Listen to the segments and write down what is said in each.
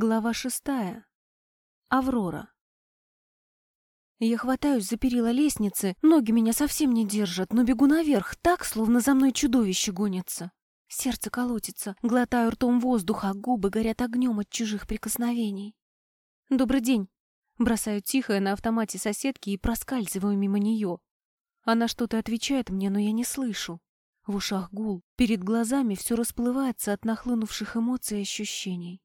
Глава шестая. Аврора. Я хватаюсь за перила лестницы, ноги меня совсем не держат, но бегу наверх так, словно за мной чудовище гонится. Сердце колотится, глотаю ртом воздух, а губы горят огнем от чужих прикосновений. «Добрый день!» Бросаю тихо на автомате соседки и проскальзываю мимо нее. Она что-то отвечает мне, но я не слышу. В ушах гул, перед глазами все расплывается от нахлынувших эмоций и ощущений.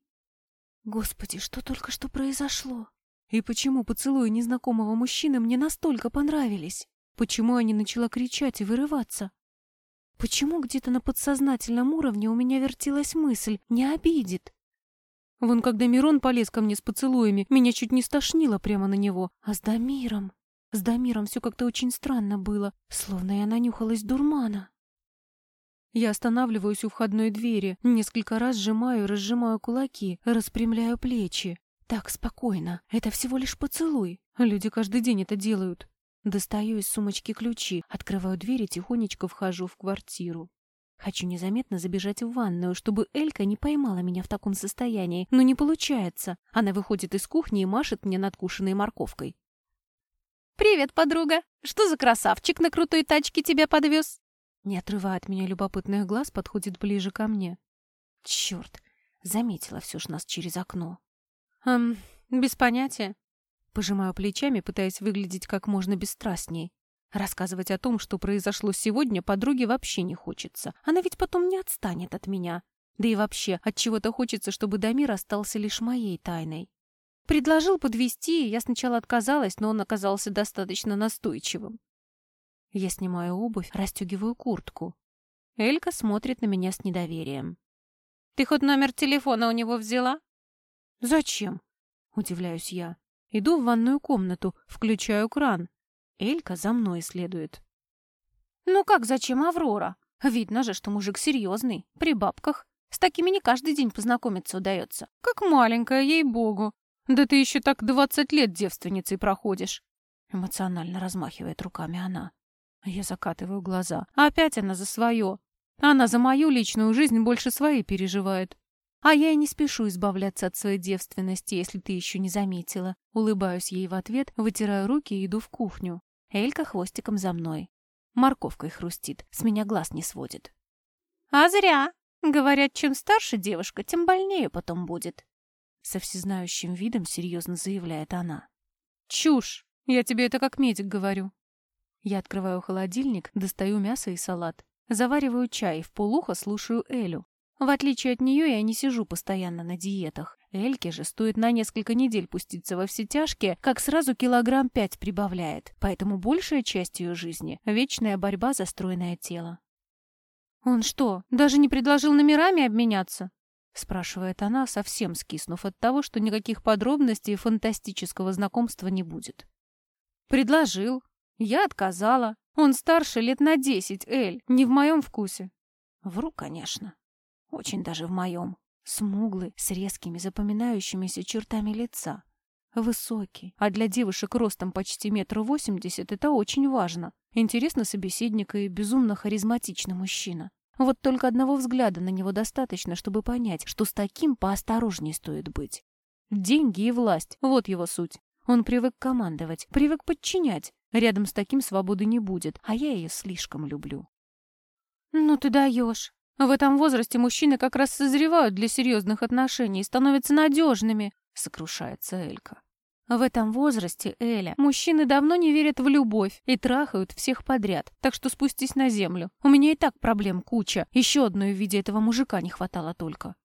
Господи, что только что произошло? И почему поцелуи незнакомого мужчины мне настолько понравились? Почему я не начала кричать и вырываться? Почему где-то на подсознательном уровне у меня вертелась мысль «не обидит»? Вон когда Мирон полез ко мне с поцелуями, меня чуть не стошнило прямо на него. А с Дамиром? С Дамиром все как-то очень странно было, словно я нанюхалась дурмана. Я останавливаюсь у входной двери, несколько раз сжимаю разжимаю кулаки, распрямляю плечи. Так, спокойно. Это всего лишь поцелуй. Люди каждый день это делают. Достаю из сумочки ключи, открываю дверь и тихонечко вхожу в квартиру. Хочу незаметно забежать в ванную, чтобы Элька не поймала меня в таком состоянии, но не получается. Она выходит из кухни и машет мне надкушенной морковкой. «Привет, подруга! Что за красавчик на крутой тачке тебя подвез?» Не отрывая от меня любопытных глаз, подходит ближе ко мне. Черт, заметила все ж нас через окно. Эм, без понятия. Пожимаю плечами, пытаясь выглядеть как можно бесстрастней. Рассказывать о том, что произошло сегодня, подруге вообще не хочется. Она ведь потом не отстанет от меня. Да и вообще, от чего-то хочется, чтобы Дамир остался лишь моей тайной. Предложил подвести, я сначала отказалась, но он оказался достаточно настойчивым. Я снимаю обувь, расстегиваю куртку. Элька смотрит на меня с недоверием. «Ты хоть номер телефона у него взяла?» «Зачем?» — удивляюсь я. Иду в ванную комнату, включаю кран. Элька за мной следует. «Ну как зачем, Аврора? Видно же, что мужик серьезный, при бабках. С такими не каждый день познакомиться удается. Как маленькая, ей-богу. Да ты еще так двадцать лет девственницей проходишь!» Эмоционально размахивает руками она. Я закатываю глаза. Опять она за свое. Она за мою личную жизнь больше своей переживает. А я и не спешу избавляться от своей девственности, если ты еще не заметила. Улыбаюсь ей в ответ, вытираю руки и иду в кухню. Элька хвостиком за мной. Морковкой хрустит, с меня глаз не сводит. «А зря. Говорят, чем старше девушка, тем больнее потом будет». Со всезнающим видом серьезно заявляет она. «Чушь! Я тебе это как медик говорю. Я открываю холодильник, достаю мясо и салат. Завариваю чай, в полухо слушаю Элю. В отличие от нее, я не сижу постоянно на диетах. Эльке же стоит на несколько недель пуститься во все тяжкие, как сразу килограмм пять прибавляет. Поэтому большая часть ее жизни — вечная борьба за стройное тело. «Он что, даже не предложил номерами обменяться?» — спрашивает она, совсем скиснув от того, что никаких подробностей фантастического знакомства не будет. «Предложил. Я отказала. Он старше лет на десять, Эль, не в моем вкусе. Вру, конечно. Очень даже в моем. Смуглый, с резкими запоминающимися чертами лица. Высокий, а для девушек ростом почти метр восемьдесят это очень важно. Интересно собеседника и безумно харизматичный мужчина. Вот только одного взгляда на него достаточно, чтобы понять, что с таким поосторожнее стоит быть. Деньги и власть — вот его суть. Он привык командовать, привык подчинять, Рядом с таким свободы не будет, а я ее слишком люблю. «Ну ты даешь. В этом возрасте мужчины как раз созревают для серьезных отношений и становятся надежными», — сокрушается Элька. В этом возрасте, Эля, мужчины давно не верят в любовь и трахают всех подряд, так что спустись на землю. У меня и так проблем куча, еще одной в виде этого мужика не хватало только.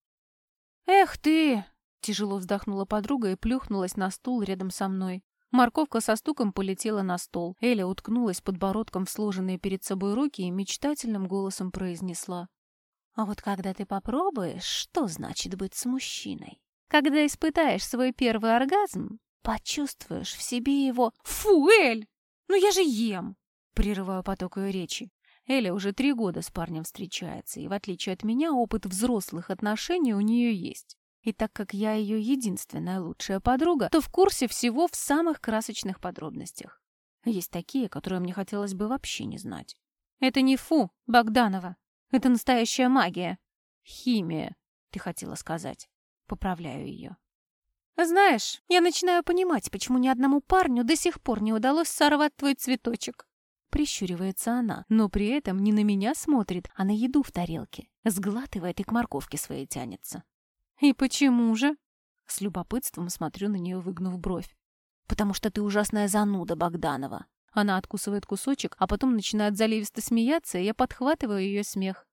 «Эх ты!» — тяжело вздохнула подруга и плюхнулась на стул рядом со мной. Морковка со стуком полетела на стол. Эля уткнулась подбородком в сложенные перед собой руки и мечтательным голосом произнесла. «А вот когда ты попробуешь, что значит быть с мужчиной? Когда испытаешь свой первый оргазм, почувствуешь в себе его... Фу, Эль! Ну я же ем!» Прерываю поток ее речи. Эля уже три года с парнем встречается, и в отличие от меня опыт взрослых отношений у нее есть. И так как я ее единственная лучшая подруга, то в курсе всего в самых красочных подробностях. Есть такие, которые мне хотелось бы вообще не знать. Это не фу, Богданова. Это настоящая магия. Химия, ты хотела сказать. Поправляю ее. Знаешь, я начинаю понимать, почему ни одному парню до сих пор не удалось сорвать твой цветочек. Прищуривается она, но при этом не на меня смотрит, а на еду в тарелке. Сглатывает и к морковке своей тянется. И почему же? С любопытством смотрю на нее, выгнув бровь. «Потому что ты ужасная зануда, Богданова!» Она откусывает кусочек, а потом начинает заливисто смеяться, и я подхватываю ее смех.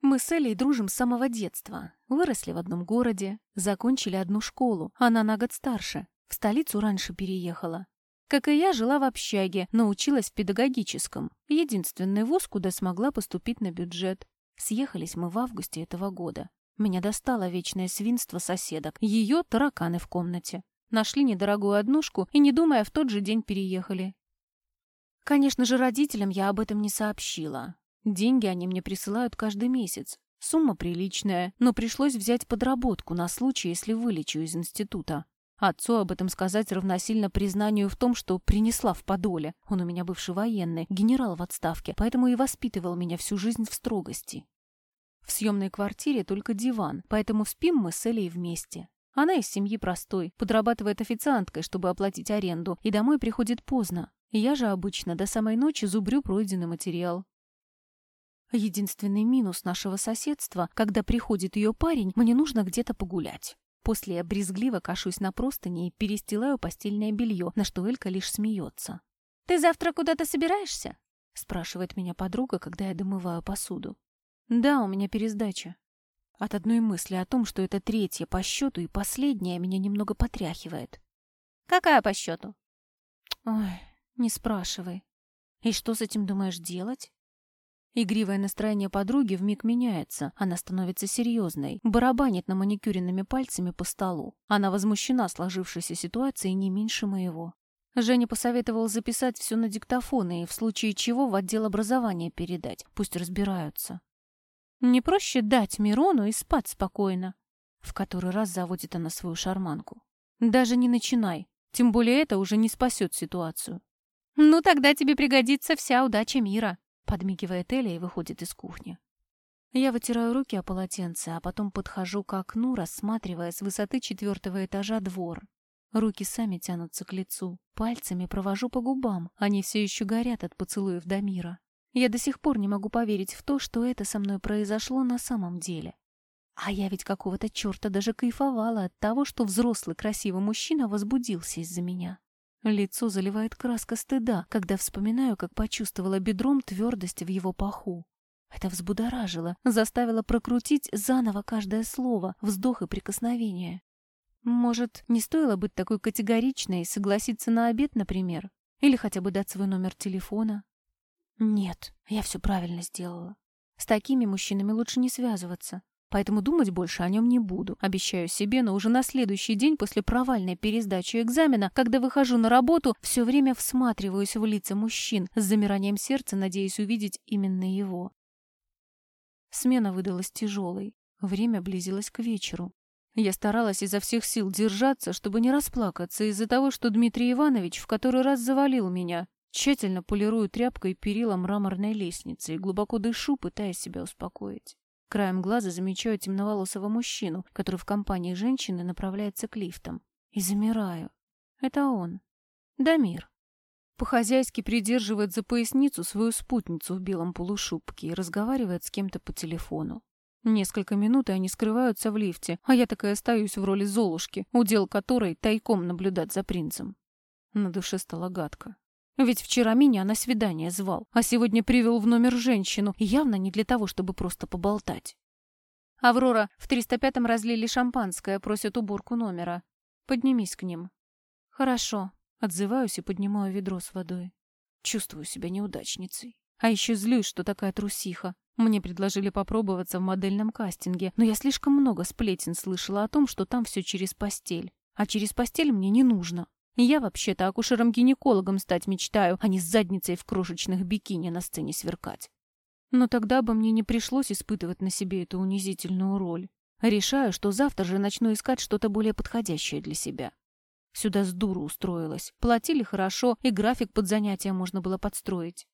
Мы с Элей дружим с самого детства. Выросли в одном городе, закончили одну школу. Она на год старше. В столицу раньше переехала. Как и я, жила в общаге, но училась в педагогическом. Единственный вуз, куда смогла поступить на бюджет. Съехались мы в августе этого года. Меня достало вечное свинство соседок. Ее тараканы в комнате. Нашли недорогую однушку и, не думая, в тот же день переехали. Конечно же, родителям я об этом не сообщила. Деньги они мне присылают каждый месяц. Сумма приличная, но пришлось взять подработку на случай, если вылечу из института. Отцу об этом сказать равносильно признанию в том, что принесла в Подоле. Он у меня бывший военный, генерал в отставке, поэтому и воспитывал меня всю жизнь в строгости. В съемной квартире только диван, поэтому спим мы с Элей вместе. Она из семьи простой, подрабатывает официанткой, чтобы оплатить аренду, и домой приходит поздно. Я же обычно до самой ночи зубрю пройденный материал. Единственный минус нашего соседства, когда приходит ее парень, мне нужно где-то погулять. После я брезгливо кашусь на простыни и перестилаю постельное белье, на что Элька лишь смеется. «Ты завтра куда-то собираешься?» спрашивает меня подруга, когда я домываю посуду. «Да, у меня пересдача». От одной мысли о том, что это третья по счету и последняя, меня немного потряхивает. «Какая по счету?» «Ой, не спрашивай. И что с этим думаешь делать?» Игривое настроение подруги вмиг меняется. Она становится серьезной, барабанит на маникюренными пальцами по столу. Она возмущена сложившейся ситуацией не меньше моего. Женя посоветовал записать все на диктофон и в случае чего в отдел образования передать. Пусть разбираются. Не проще дать Мирону и спать спокойно. В который раз заводит она свою шарманку. Даже не начинай. Тем более это уже не спасет ситуацию. Ну тогда тебе пригодится вся удача мира. Подмигивает Эля и выходит из кухни. Я вытираю руки о полотенце, а потом подхожу к окну, рассматривая с высоты четвертого этажа двор. Руки сами тянутся к лицу, пальцами провожу по губам, они все еще горят от поцелуев Дамира. Я до сих пор не могу поверить в то, что это со мной произошло на самом деле. А я ведь какого-то черта даже кайфовала от того, что взрослый красивый мужчина возбудился из-за меня. Лицо заливает краска стыда, когда вспоминаю, как почувствовала бедром твердость в его паху. Это взбудоражило, заставило прокрутить заново каждое слово, вздох и прикосновение. Может, не стоило быть такой категоричной и согласиться на обед, например? Или хотя бы дать свой номер телефона? Нет, я все правильно сделала. С такими мужчинами лучше не связываться. Поэтому думать больше о нем не буду. Обещаю себе, но уже на следующий день после провальной пересдачи экзамена, когда выхожу на работу, все время всматриваюсь в лица мужчин, с замиранием сердца надеясь увидеть именно его. Смена выдалась тяжелой. Время близилось к вечеру. Я старалась изо всех сил держаться, чтобы не расплакаться из-за того, что Дмитрий Иванович в который раз завалил меня. Тщательно полирую тряпкой перила мраморной лестницы и глубоко дышу, пытаясь себя успокоить. Краем глаза замечаю темноволосого мужчину, который в компании женщины направляется к лифтам. И замираю. Это он. Дамир. По-хозяйски придерживает за поясницу свою спутницу в белом полушубке и разговаривает с кем-то по телефону. Несколько минут, и они скрываются в лифте, а я такая остаюсь в роли Золушки, удел которой тайком наблюдать за принцем. На душе стало гадко. Ведь вчера меня на свидание звал, а сегодня привел в номер женщину, явно не для того, чтобы просто поболтать. Аврора, в 305-м разлили шампанское, просят уборку номера. Поднимись к ним. Хорошо. Отзываюсь и поднимаю ведро с водой. Чувствую себя неудачницей. А еще злюсь, что такая трусиха. Мне предложили попробоваться в модельном кастинге, но я слишком много сплетен слышала о том, что там все через постель. А через постель мне не нужно. Я вообще-то акушером-гинекологом стать мечтаю, а не с задницей в крошечных бикини на сцене сверкать. Но тогда бы мне не пришлось испытывать на себе эту унизительную роль. Решаю, что завтра же начну искать что-то более подходящее для себя. Сюда с дуру устроилась. Платили хорошо, и график под занятия можно было подстроить.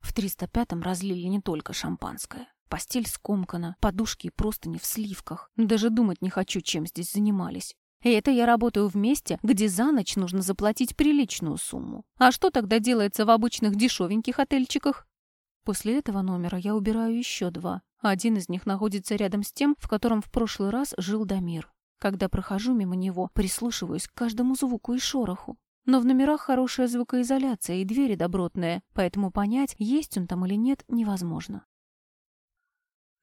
В 305-м разлили не только шампанское. Постель скомкана, подушки просто не в сливках. Даже думать не хочу, чем здесь занимались. И это я работаю в месте, где за ночь нужно заплатить приличную сумму. А что тогда делается в обычных дешевеньких отельчиках? После этого номера я убираю еще два. Один из них находится рядом с тем, в котором в прошлый раз жил Дамир. Когда прохожу мимо него, прислушиваюсь к каждому звуку и шороху. Но в номерах хорошая звукоизоляция и двери добротные, поэтому понять, есть он там или нет, невозможно.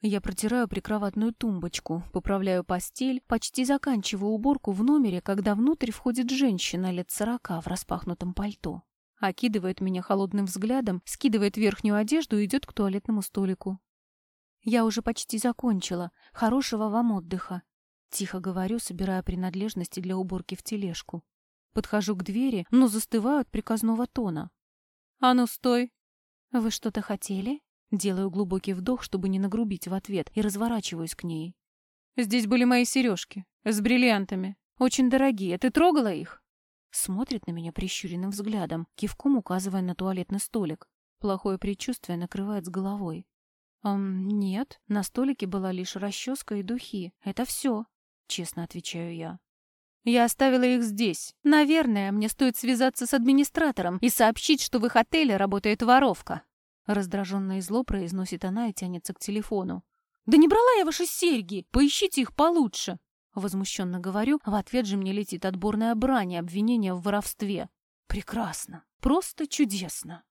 Я протираю прикроватную тумбочку, поправляю постель, почти заканчиваю уборку в номере, когда внутрь входит женщина лет сорока в распахнутом пальто. Окидывает меня холодным взглядом, скидывает верхнюю одежду и идет к туалетному столику. «Я уже почти закончила. Хорошего вам отдыха». Тихо говорю, собирая принадлежности для уборки в тележку. Подхожу к двери, но застываю от приказного тона. «А ну, стой!» «Вы что-то хотели?» Делаю глубокий вдох, чтобы не нагрубить в ответ, и разворачиваюсь к ней. «Здесь были мои сережки. С бриллиантами. Очень дорогие. Ты трогала их?» Смотрит на меня прищуренным взглядом, кивком указывая на туалетный столик. Плохое предчувствие накрывает с головой. «Эм, нет, на столике была лишь расческа и духи. Это все», — честно отвечаю я. «Я оставила их здесь. Наверное, мне стоит связаться с администратором и сообщить, что в их отеле работает воровка». Раздраженно и зло произносит она и тянется к телефону. «Да не брала я ваши серьги! Поищите их получше!» Возмущенно говорю, в ответ же мне летит отборная брань и обвинение в воровстве. Прекрасно. Просто чудесно.